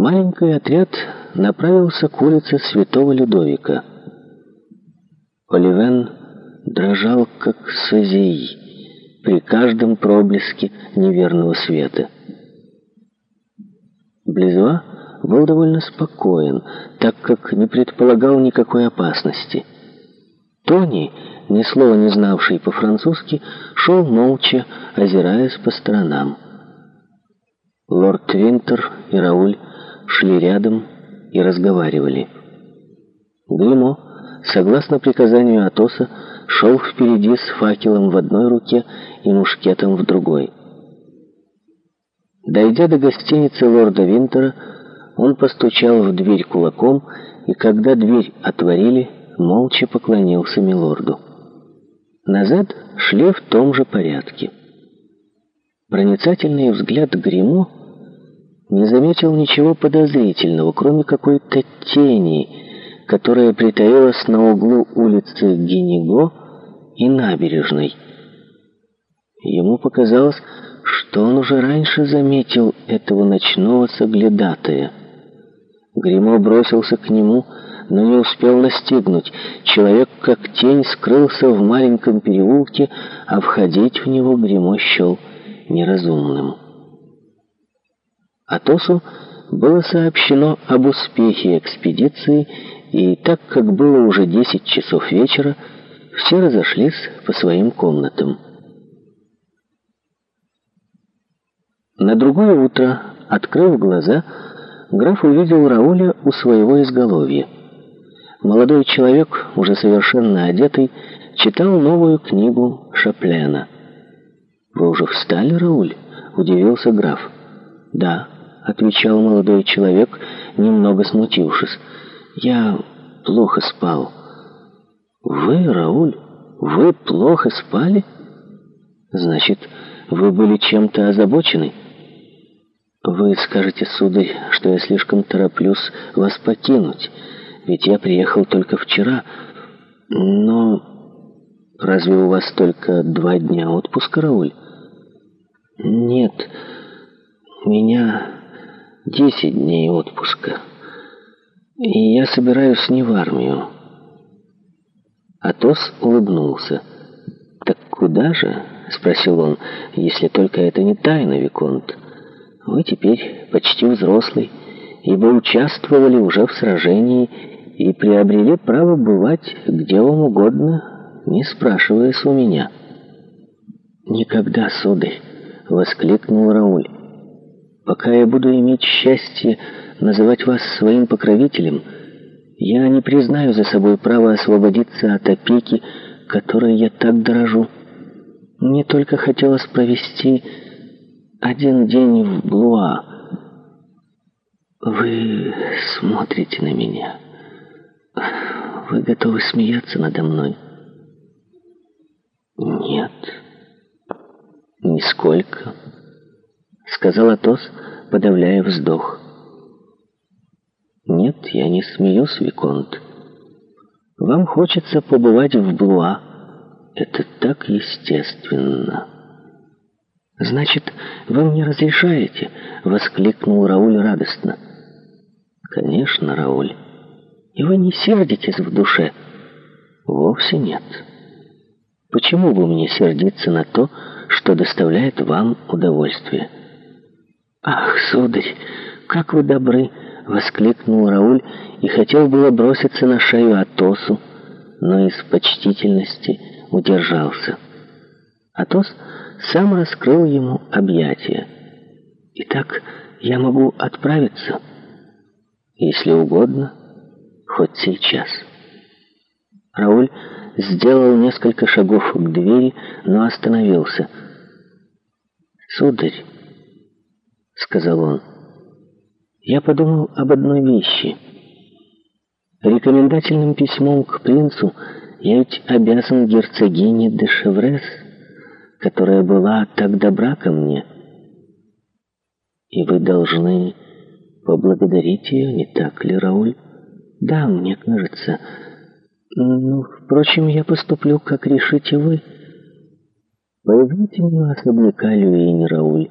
маленький отряд направился к улице Святого Людовика. Поливен дрожал, как созей, при каждом проблеске неверного света. Близва был довольно спокоен, так как не предполагал никакой опасности. Тони, ни слова не знавший по-французски, шел молча, озираясь по сторонам. Лорд Винтер и Рауль шли рядом и разговаривали. Гримо, согласно приказанию Атоса, шел впереди с факелом в одной руке и мушкетом в другой. Дойдя до гостиницы лорда Винтера, он постучал в дверь кулаком, и когда дверь отворили, молча поклонился милорду. Назад шли в том же порядке. Проницательный взгляд Гримо — не заметил ничего подозрительного, кроме какой-то тени, которая притаилась на углу улицы Генего и набережной. Ему показалось, что он уже раньше заметил этого ночного соглядатая. Гримо бросился к нему, но не успел настигнуть. Человек, как тень, скрылся в маленьком переулке, а входить в него Гримо счел неразумным. Атосу было сообщено об успехе экспедиции, и так как было уже 10 часов вечера, все разошлись по своим комнатам. На другое утро, открыв глаза, граф увидел Рауля у своего изголовья. Молодой человек, уже совершенно одетый, читал новую книгу Шаплена. «Вы уже встали, Рауль?» — удивился граф. «Да» отвечал молодой человек, немного смутившись. «Я плохо спал». «Вы, Рауль, вы плохо спали?» «Значит, вы были чем-то озабочены?» «Вы скажете, сударь, что я слишком тороплюсь вас покинуть, ведь я приехал только вчера. Но разве у вас только два дня отпуска, Рауль?» «Нет, меня 10 дней отпуска. И я собираюсь не в армию. Атос улыбнулся. «Так куда же?» — спросил он. «Если только это не тайна, Виконт. Вы теперь почти взрослый, ибо участвовали уже в сражении и приобрели право бывать где вам угодно, не спрашиваясь у меня». «Никогда, суды! — воскликнул Рауль. Пока я буду иметь счастье называть вас своим покровителем, я не признаю за собой право освободиться от опеки, которой я так дорожу. Мне только хотелось провести один день в Блуа. Вы смотрите на меня. Вы готовы смеяться надо мной? Нет. Нисколько. Нисколько сказал Атос, подавляя вздох. «Нет, я не смеюсь, Виконт. Вам хочется побывать в Блуа. Это так естественно». «Значит, вы мне разрешаете?» — воскликнул Рауль радостно. «Конечно, Рауль. И вы не сердитесь в душе?» «Вовсе нет. Почему бы мне сердиться на то, что доставляет вам удовольствие?» «Ах, сударь, как вы добры!» — воскликнул Рауль и хотел было броситься на шею Атосу, но из почтительности удержался. Атос сам раскрыл ему объятия. «Итак, я могу отправиться?» «Если угодно, хоть сейчас». Рауль сделал несколько шагов к двери, но остановился. «Сударь!» — сказал он. «Я подумал об одной вещи. Рекомендательным письмом к принцу я ведь обязан герцогине де Шеврес, которая была так добра ко мне. И вы должны поблагодарить ее, не так ли, Рауль? Да, мне кажется. Ну, впрочем, я поступлю, как решите вы. Появите меня особняка Люини, Рауль»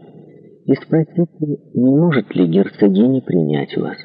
и спросить, не может ли герцогиня принять вас.